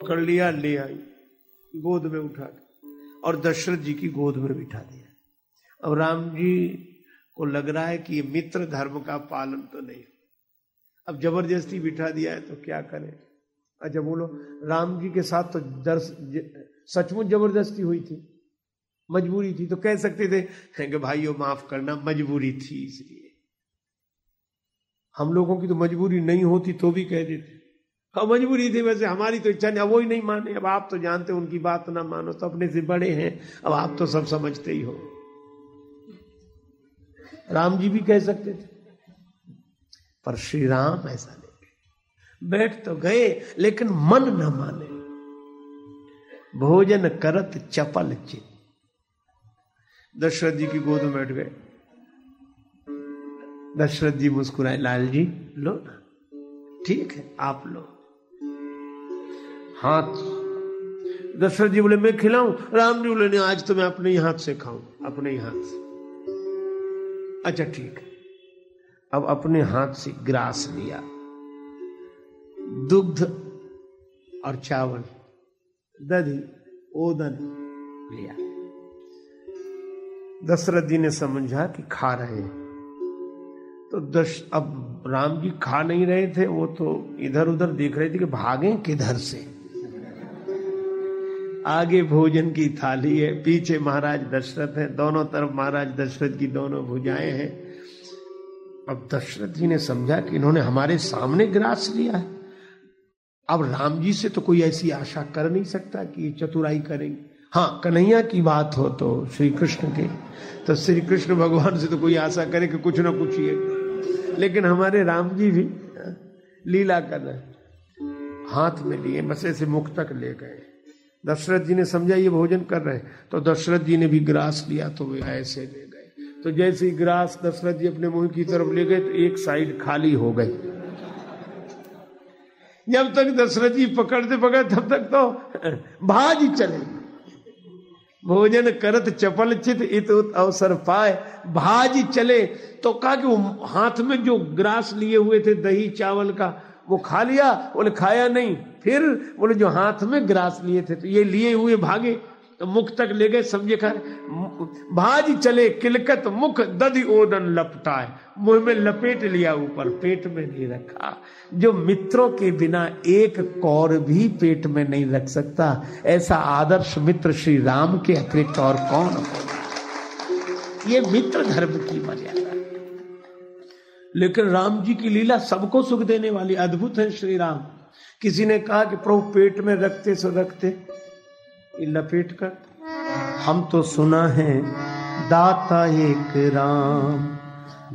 पकड़ लिया, ले आई। गोद में उठा के। और दशरथ जी की गोद में बिठा दिया। अब राम जी को लग रहा है कि ये मित्र धर्म का पालन तो नहीं अब ज़बरदस्ती बिठा दिया है तो क्या करें? अच्छा बोलो, राम जी के साथ तो दर्श सचमुच ज़बरदस्ती हुई थी। मजबूरी थी। तो कह सकते थे कि भाइयों, माफ़ करना, मजबूरी थी इसलिए। हम लोगों की तो मजबूरी नहीं होती तो भी कह देते। हाँ मजबूरी थी वैसे, हमारी तो इच्छा नहीं, अब वो ही नहीं माने। अब आप तो जानते हो, उनकी बात ना मानो तो अपने से बड़े हैं। अब आप तो सब समझते ही हो। राम जी भी कह सकते थे, पर श्री राम ऐसा नहीं बैठ तो गए, लेकिन मन न माने। भोजन करत चपल चित। दशरथ जी की गोद में बैठ गए। दशरथ जी मुस्कुराए, लाल जी, लो ना। ठीक है, आप लो। हाथ। दशरथ जी बोले, मैं खिलाऊं? राम जी बोले आज तो मैं अपने ही हाथ से खाऊं, अपने ही हाथ से। अच्छा ठीक। अब अपने हाथ से ग्रास लिया। दुग्ध और चावल दधी ओदन लिया। दशरथ जी ने समझा कि खा रहे हैं। तो दश, अब राम जी खा नहीं रहे थे, वो तो इधर उधर देख रहे थे कि भागे किधर से? आगे भोजन की थाली है, पीछे महाराज दशरथ है, दोनों तरफ़ महाराज दशरथ की दोनों भुजाएँ हैं। अब दशरथ जी ने समझा कि इन्होंने हमारे सामने ग्रास लिया है। अब राम जी से तो कोई ऐसी आशा कर नहीं सकता कि ये चतुराई करेंगे। हाँ कन्हैया की बात हो तो श्री कृष्ण के तो श्री कृष्ण भगवान से तो कोई आशा करे कि कुछ ना कुछ ये लेकिन हमारे राम जी भी लीला कर रहे हाथ में लिए, बस ऐसे मुख तक ले गए। दशरथ जी ने समझा, ये भोजन कर रहे हैं। तो दशरथ जी ने भी ग्रास लिया तो वे ऐसे ले गए। तो जैसे ही ग्रास दशरथ जी अपने मुँह की तरफ़ ले गए तो एक साइड खाली हो गई। जब तक दशरथ जी पकड़ते पकड़, तब तक तो भाज ही चले। भोजन करत चपल चित इत अवसर पाए भाज चले। तो कहा कि वो हाथ में जो ग्रास लिए हुए थे दही चावल का वो खा लिया, बोले, खाया नहीं। फिर बोले, जो हाथ में ग्रास लिए थे तो ये लिए हुए भागे तो मुख तक ले गए समझे खा भाज चले, किलकत मुख, दधि ओदन लपटाए मुँह में लपेट लिया, ऊपर पेट में नहीं रखा। जो मित्रों के बिना एक कौर भी पेट में नहीं रख सकता, ऐसा आदर्श मित्र श्री राम के अतिरिक्त और कौन? हो ये मित्र धर्म की मर्यादा। लेकिन राम जी की लीला सबको सुख देने वाली अद्भुत है श्री राम। किसी ने कहा कि प्रभु पेट में रखते सो रखते। लपेट कर। हम तो सुना है, दाता एक राम,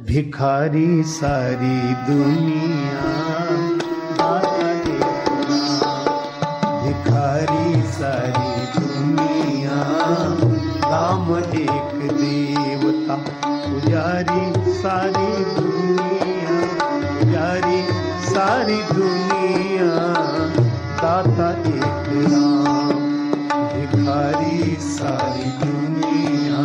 भिखारी सारी दुनिया। दाता एक राम, भिखारी सारी दुनिया। राम एक देवता, पुजारी सारी दुनिया। सारी दुनिया दाता एक राम भिखारी सारी दुनिया।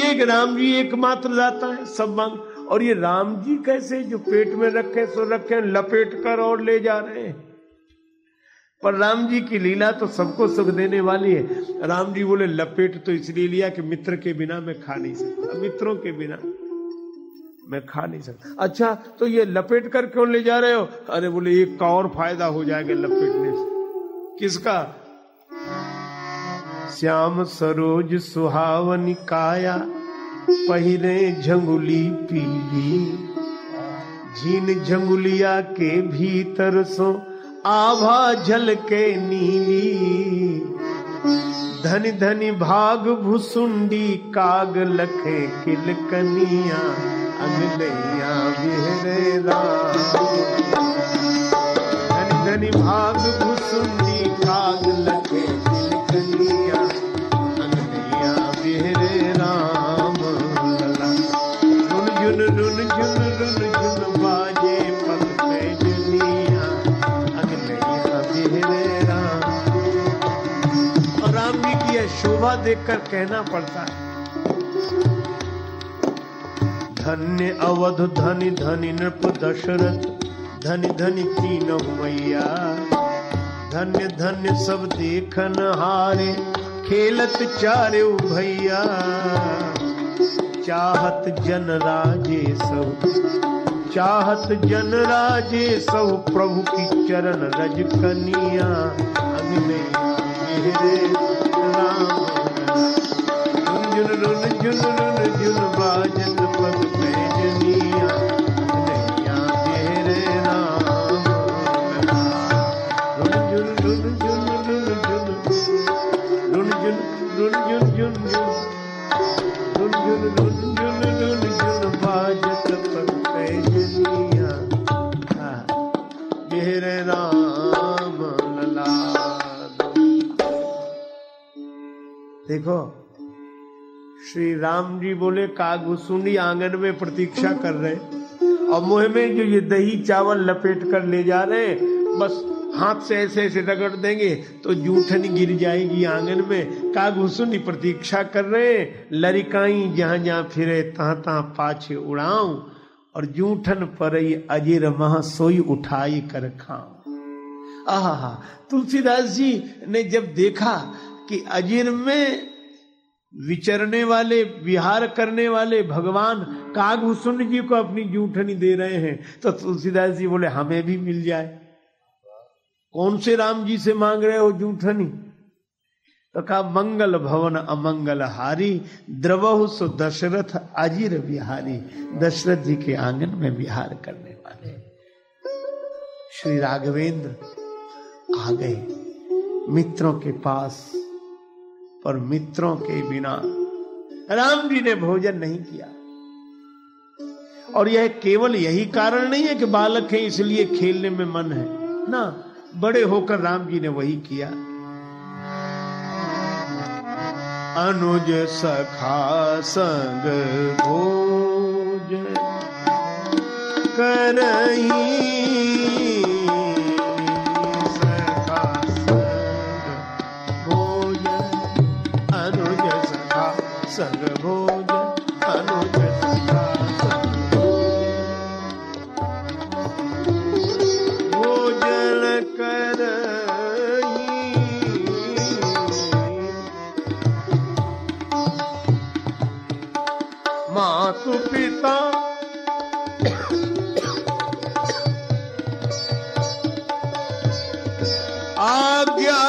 तो कि राम जी एकमात्र दाता है, सब मांग। और ये राम जी कैसे जो पेट में रखे, सो रखे, लपेट कर और ले जा रहे हैं। पर राम जी की लीला तो सबको सुख देने वाली है। राम जी बोले, लपेट तो इसलिए लिया कि मित्र के बिना मैं खा नहीं सकता। मित्रों के बिना मैं खा नहीं सकता। अच्छा तो ये लपेट कर क्यों ले जा रहे हो? अरे बोले, एक का और फ़ायदा हो जाएगा लपेटने से। किसका? श्याम सरोज सुहावन काया, पहिरे झंगुली पीली। झीन झंगुलिया के भीतर सो आभा झल के नीली। धन धनि भाग भुसुंडी काग लखे किल कनिया अगलैया बिहरे राम। धनि धनि भाग अगलैया राम और राम जी की यह शोभा देखकर कहना पड़ता है। धन्य अवध, धनि धनि नृप दशरथ, धनि धनि तीन मैया। धन्य धन्य सब देखन हारे, खेलत चारे भैया चाहत जन राजे सब चाहत जन राजे सब प्रभु की चरण रज कनिया रुन झुन जुन रुन झुन बाजन पग पैजनिया देखो। श्री राम जी बोले कागुसुंडी आँगन में प्रतीक्षा कर रहे और मुँह में जो ये दही चावल लपेट कर ले जा रहे बस हाथ से ऐसे ऐसे रगड़ देंगे तो जूठन गिर जाएगी आँगन में। कागुसुंडी प्रतीक्षा कर रहे लरिकाई जहाँ जहाँ फिरे, तहां तहां पाछे उड़ाऊं। और जूठन पर अजीर मह सोई उठाई कर खाऊं। आहा तुलसीदास जी ने जब देखा कि अजीर में विचरने वाले, विहार करने वाले भगवान कागभूषण जी को अपनी जूठनी दे रहे हैं। तो तुलसीदास जी बोले, हमें भी मिल जाए। कौन से राम जी से मांग रहे हो जूठनी? तो कहा, मंगल भवन अमंगल हारी द्रवहु सो दशरथ अजीर बिहारी। दशरथ जी के आँगन में विहार करने वाले श्री राघवेंद्र आ गए, मित्रों के पास पर मित्रों के बिना राम जी ने भोजन नहीं किया। और यह केवल यही कारण नहीं है कि बालक है, इसलिए खेलने में मन है। ना, बड़े होकर राम जी ने वही किया। अनुज सखा संग भोज करही। आज्ञा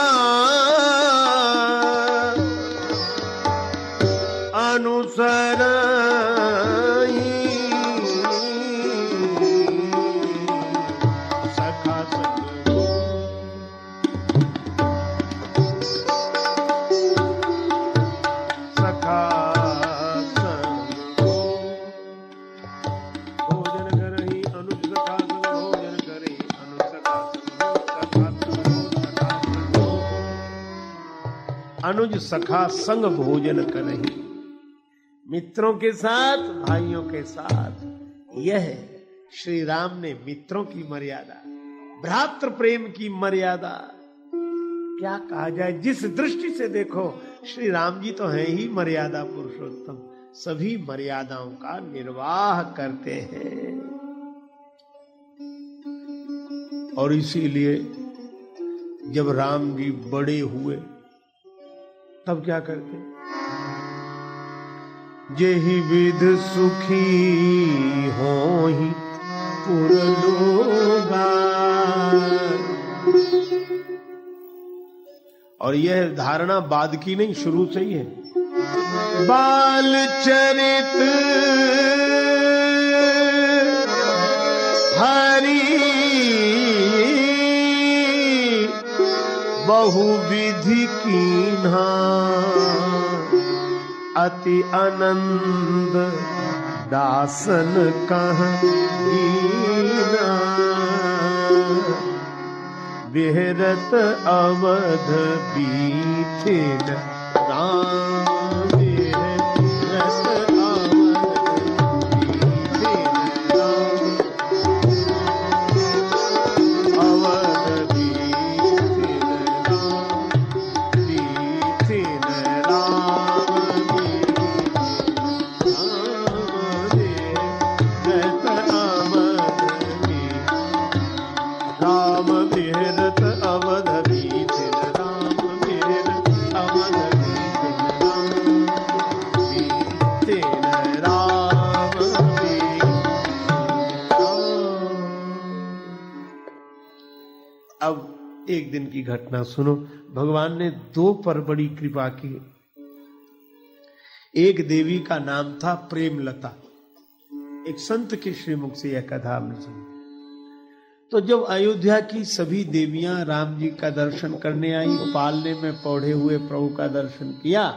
अनुज सखा संग भोजन करही। मित्रों के साथ, भाइयों के साथ, यह श्री राम ने मित्रों की मर्यादा, भ्रातृ प्रेम की मर्यादा। क्या कहा जाए, जिस दृष्टि से देखो, श्री राम जी तो हैं ही मर्यादा पुरुषोत्तम। सभी मर्यादाओं का निर्वाह करते हैं। और इसीलिए जब राम जी बड़े हुए तब क्या करते? जेहि विध सुखी हो ही और यह धारणा बाद की नहीं, शुरू से ही है। बाल चरित हरी बहु विधि की अति आनंद दासन कह बिहरत अवध बीथे एक दिन की घटना सुनो। भगवान ने दो पर बड़ी कृपा की। एक देवी का नाम था प्रेमलता। एक संत के श्रीमुख से यह कथा हमने सुनी। तो जब अयोध्या की सभी देवियाँ राम जी का दर्शन करने आई पालने में पौधे हुए प्रभु का दर्शन किया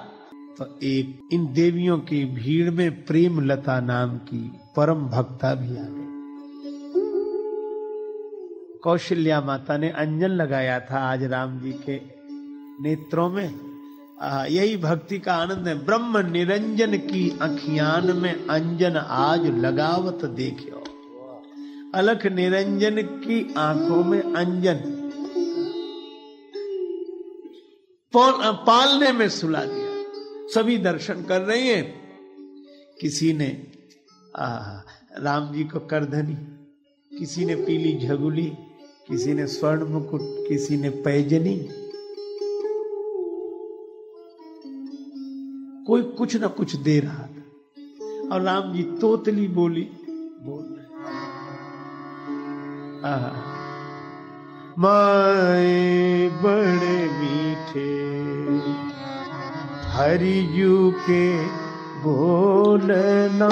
तो एक इन देवियों की भीड़ में प्रेमलता नाम की परम भक्ता भी आ गई। कौशल्या माता ने अंजन लगाया था आज राम जी के नेत्रों में। आ, यही भक्ति का आनंद है। ब्रह्म निरंजन की अखियान में अंजन आज लगावत देखियो। अलख निरंजन की आँखों में अंजन। पालने में सुला दिया। सभी दर्शन कर रहे हैं। किसी ने आ, राम जी को करधनी किसी ने पीली झगुली किसी ने स्वर्ण मुकुट, किसी ने पैजनी। कोई कुछ ना कुछ दे रहा था। और राम जी तोतली बोली, बोल रहे माए बड़े मीठे हरिजू के बोलना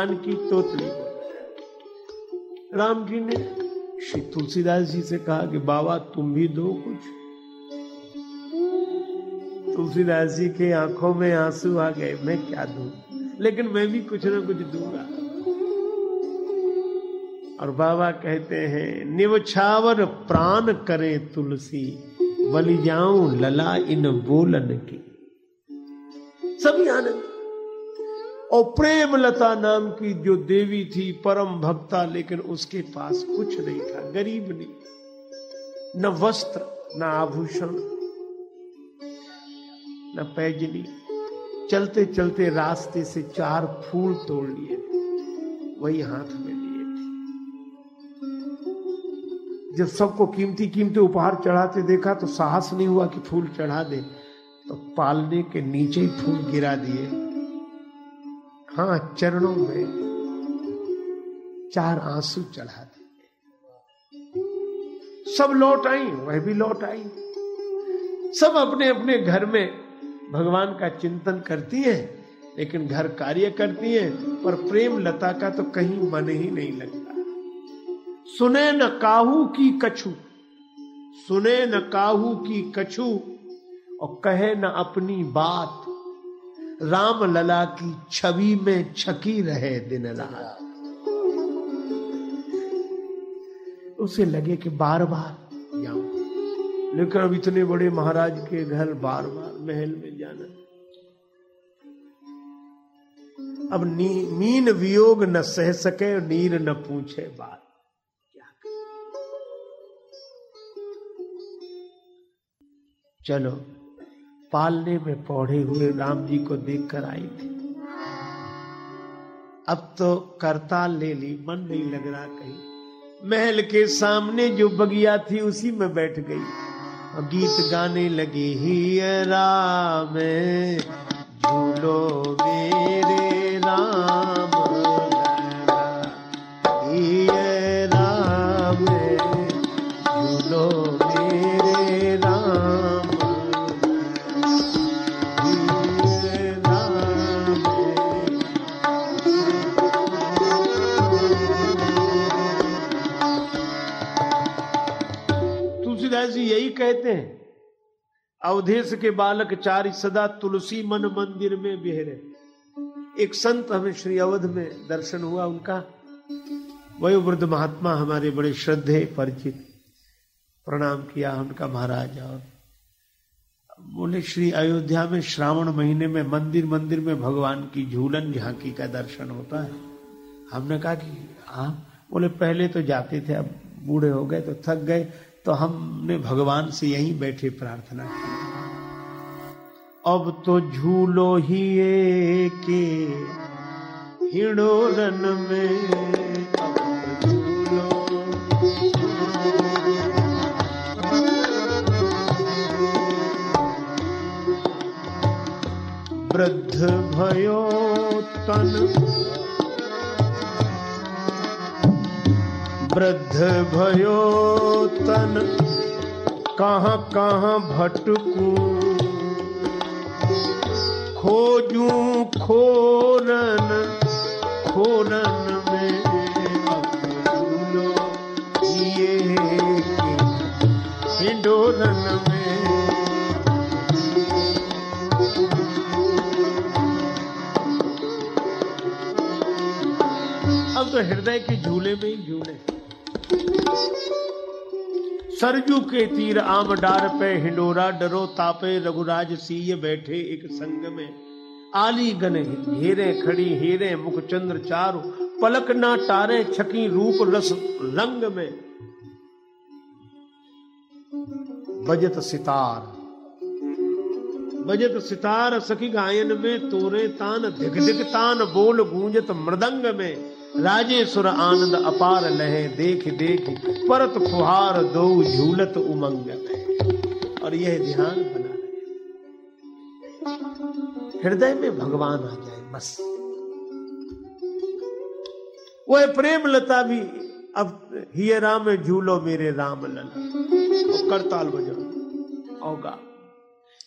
भगवान की तोतली राम जी ने श्री तुलसीदास जी से कहा कि, बाबा, तुम भी दो कुछ। तुलसीदास जी के आँखों में आँसू आ गए, मैं क्या दू? लेकिन मैं भी कुछ ना कुछ दूँगा। और बाबा कहते हैं निवछावर प्राण करे तुलसी बलि जाऊँ लला इन बोलन की। सभी आनंद और प्रेमलता नाम की जो देवी थी, परम भक्ता, लेकिन उसके पास कुछ नहीं था, गरीब नहीं न वस्त्र, न आभूषण, न पैजली चलते चलते रास्ते से चार फूल तोड़ लिए, वही हाथ में लिए थे। जब सबको कीमती कीमती उपहार चढ़ाते देखा तो साहस नहीं हुआ कि फूल चढ़ा दे तो पालने के नीचे ही फूल गिरा दिए। हाँ चरणों में चार आँसू चढ़ा दिए। सब लौट आई, वह भी लौट आई। सब अपने अपने घर में भगवान का चिंतन करती हैं, लेकिन घर कार्य करती हैं, पर प्रेम लता का तो कहीं मन ही नहीं लगता। सुने न काहू की कछु, सुने न काहू की कछु, और कहे न अपनी बात। राम लला की छवि में छकी रहे दिन रात उसे लगे कि बार बार जाऊँ। लेकिन अब इतने बड़े महाराज के घर बार बार महल में जाना। अब नी, मीन वियोग न सह सके नीर न पूछे बात। चलो। पालने में पौधे हुए राम जी को देखकर आई थी। अब तो करताल ले ली, मन नहीं लग रहा कहीं। महल के सामने जो बगिया थी, उसी में बैठ गई। और गीत गाने लगी ही राम, झूलो मेरे अवधेश के बालक चार सदा तुलसी मन मंदिर में बिहरे। एक संत हमें श्री अवध में दर्शन हुआ उनका। वयोवृद्ध महात्मा हमारे बड़े श्रद्धे परिचित। प्रणाम किया उनका महाराज और बोले, श्री अयोध्या में श्रावण महीने में मंदिर मंदिर में भगवान की झूलन झांकी का दर्शन होता है। हमने कहा कि हाँ। बोले, पहले तो जाते थे, अब बूढ़े हो गए तो थक गए तो हमने भगवान से यहीं बैठे प्रार्थना की। अब तो झूलो ही के हिडोरन में। वृद्ध भयो तन। वृद्ध भयो तन। कहाँ कहाँ भटकू? खोजू खोरन खोरन में अपनो ये के हिंडोरन में। अब तो हृदय के झूले में ही झूले। सरजू के तीर आम डार पे हिंडोरा, डरो तापे रघुराज सीय बैठे एक संग में। आली गन घेरे खड़ी, हेरे मुख चंद्र चारु, पलक ना टारे छकी रूप रस रंग में। बजत सितार। बजत सितार सखी गायन में, तोरे तान धिक धिक तान बोल गूंजत मृदंग में। राजेश्वर आनंद अपार लहे देख देख परत फुहार दो झूलत उमंग में। और यह ध्यान बना रहे। हृदय में भगवान आ जाए, बस। वह प्रेम लता भी अब हिय राम झूलो मेरे राम लला। करताल बजाओ। होगा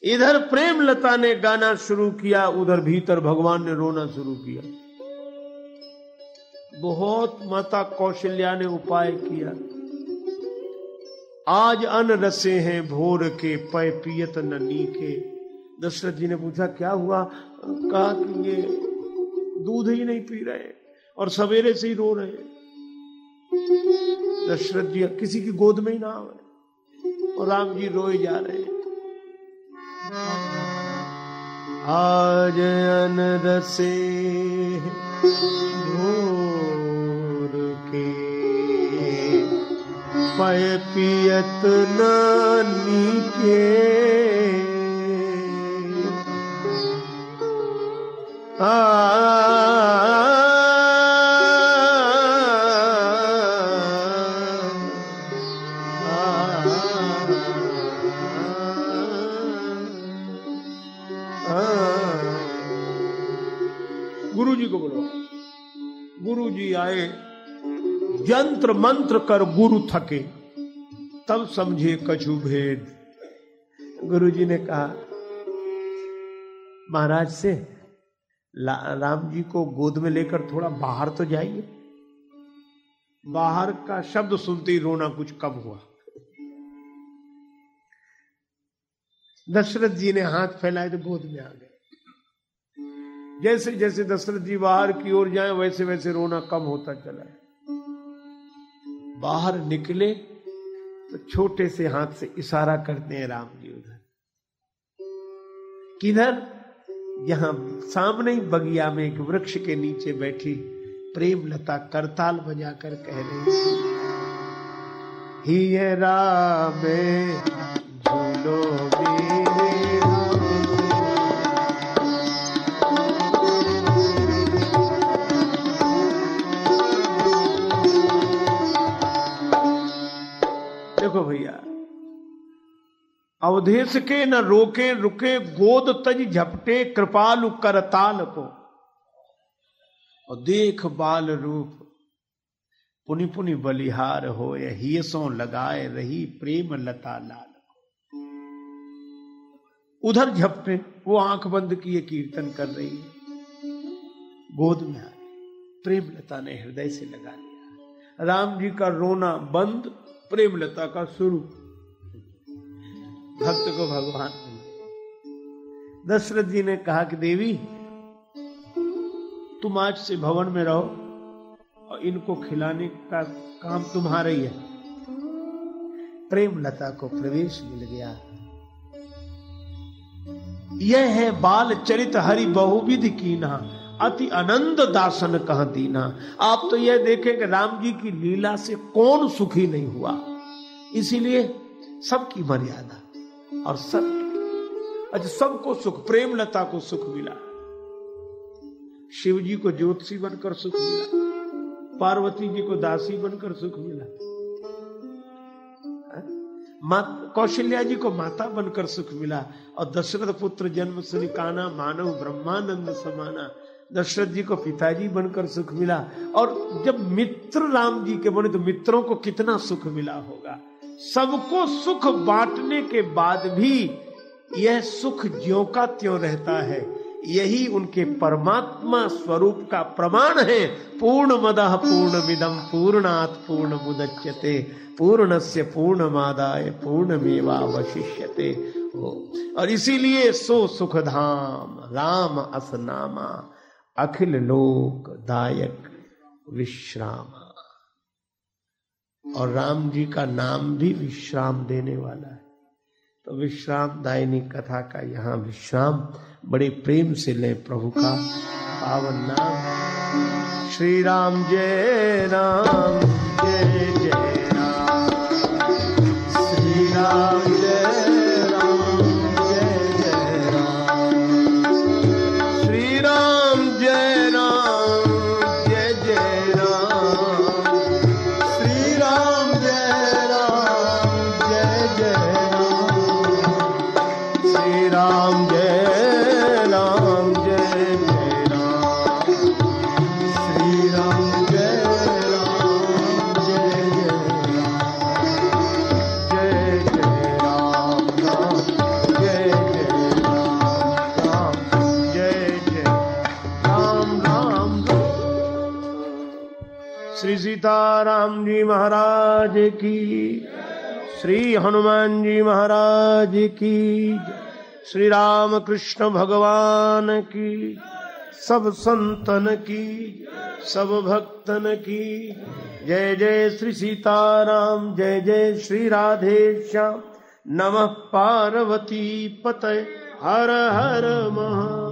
इधर प्रेम लता ने गाना शुरू किया, उधर भीतर भगवान ने रोना शुरू किया। बहुत माता कौशल्या ने उपाय किया। आज अन रसे हैं भोर के पय पियत ननी के दशरथ जी ने पूछा, क्या हुआ? कहा कि ये दूध ही नहीं पी रहे और सवेरे से ही रो रहे हैं। दशरथ जी, किसी की गोद में ही ना आवे और राम जी रोए जा रहे हैं। आज अन रसे भोर के पय पियत नानी के आ गुरु जी आए, यंत्र मंत्र कर गुरु थके, तब समझे कछु भेद। गुरु जी ने कहा, महाराज से राम जी को गोद में लेकर थोड़ा बाहर तो जाइए। बाहर का शब्द सुनते ही रोना कुछ कम हुआ। दशरथ जी ने हाथ फैलाए तो गोद में आ गए। जैसे जैसे दशरथ जी बाहर की ओर जाए, वैसे वैसे रोना कम होता चला है। बाहर निकले तो छोटे से हाथ से इशारा करते हैं राम जी उधर। किधर? यहाँ सामने ही बगिया में एक वृक्ष के नीचे बैठी प्रेम लता करताल बजाकर कह रही ही राम भैया। अवधेश के न रोके, रुके, गोद तज झपटे, कृपालु करताल को। और देख बाल रूप पुनि पुनि बलिहार हो हियसों लगाए रही प्रेम लता लाल को। उधर झपटे, वो आँख बंद किए कीर्तन कर रही है। गोद में आ प्रेम लता ने हृदय से लगा लिया। राम जी का रोना बंद प्रेम लता का स्वरूप। भक्त को भगवान दशरथ जी ने कहा कि देवी, तुम आज से भवन में रहो और इनको खिलाने का काम तुम्हारा ही है। प्रेम लता को प्रवेश मिल गया। यह है बाल चरित हरि बहुविधि कीना अति आनंद दासन कह दीना। आप तो यह देखें कि राम जी की लीला से कौन सुखी नहीं हुआ। इसीलिए सबकी मर्यादा और सब अच्छा सबको सुख प्रेम लता को सुख मिला। शिव जी को ज्योतिषी बनकर सुख मिला। पार्वती जी को दासी बनकर सुख मिला। कौशल्या जी को माता बनकर सुख मिला। और दशरथ पुत्र जन्म सुनिकाना मानव ब्रह्मानंद समाना। दशरथ जी को पिताजी बनकर सुख मिला। और जब मित्र राम जी के बने तो मित्रों को कितना सुख मिला होगा। सबको सुख बांटने के बाद भी यह सुख ज्यो का त्यों रहता है। यही उनके परमात्मा स्वरूप का प्रमाण है। पूर्ण मद पूर्ण विदम पूर्णात पूर्ण मुदच्यते पूर्ण से पूर्ण मादाय पूर्ण मेवा वशिष्यते हो। और इसीलिए सो सुख धाम राम असनामा। अखिल लोक दायक विश्राम। और राम जी का नाम भी विश्राम देने वाला है। तो विश्राम दायनी कथा का यहाँ विश्राम बड़े प्रेम से ले प्रभु का पावन नाम। श्री राम जय राम, जय जय। सीताराम जी महाराज की। श्री हनुमान जी महाराज की। श्री राम कृष्ण भगवान की। सब संतन की, सब भक्तन की। जय जय श्री सीताराम, जय जय श्री राधे श्याम। नमः पार्वती पत हर हर महा